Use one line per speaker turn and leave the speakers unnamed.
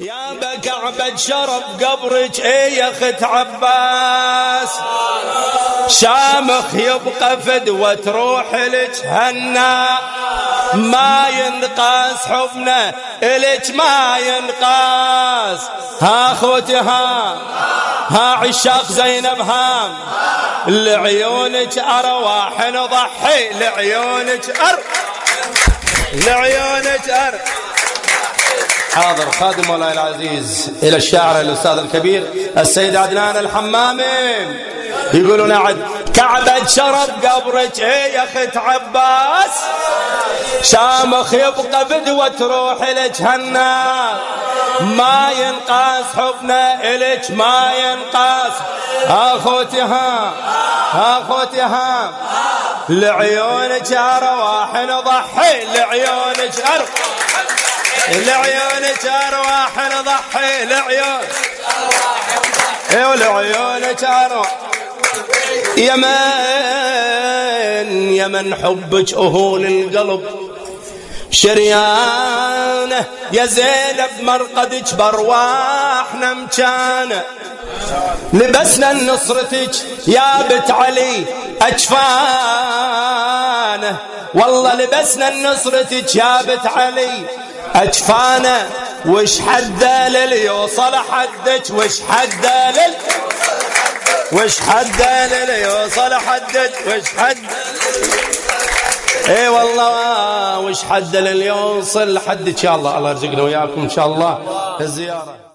يا بكعبة شرب قبرك اي يا اخت عباس. شامخ يبقى فدوة تروح لك هنا. ما ينقاس حبنا الك ما ينقاس. ها أخوتي ها. ها عشاق زينب هام لعيونك أرواح نضحي لعيونك أر. لعيونك أر. حاضر خادم مولاي العزيز إلى الشاعر الأستاذ الكبير السيد عدنان الحمامي. يقولون عد كعبة شرب قبرك. إيه يا اخت عباس شامخ يبقى بدوة تروح لك هنا ما ينقاس حبنا إلك ما ينقاس. أخوتي ها أخوتي ها. لعيونك ارواح نضحي لعيونك ارواح لعيونك ارواح نضحي لعيون أيوه لعيونك ارواح يمن يمن حبك اهول القلب. شريانة يا زينب مرقدك برواحنا مكانه لبسنا نصرتك يا بت علي أجفانة. والله لبسنا نصرتك يا بت علي اجفانه وش حد للي يوصل حدك؟ وش حد لل وش حد للي يوصل حدك؟ وش حد؟ إي والله وش حد للي يوصل حدك يا الله الله يرزقنا وياكم إن شاء الله. الزيارة.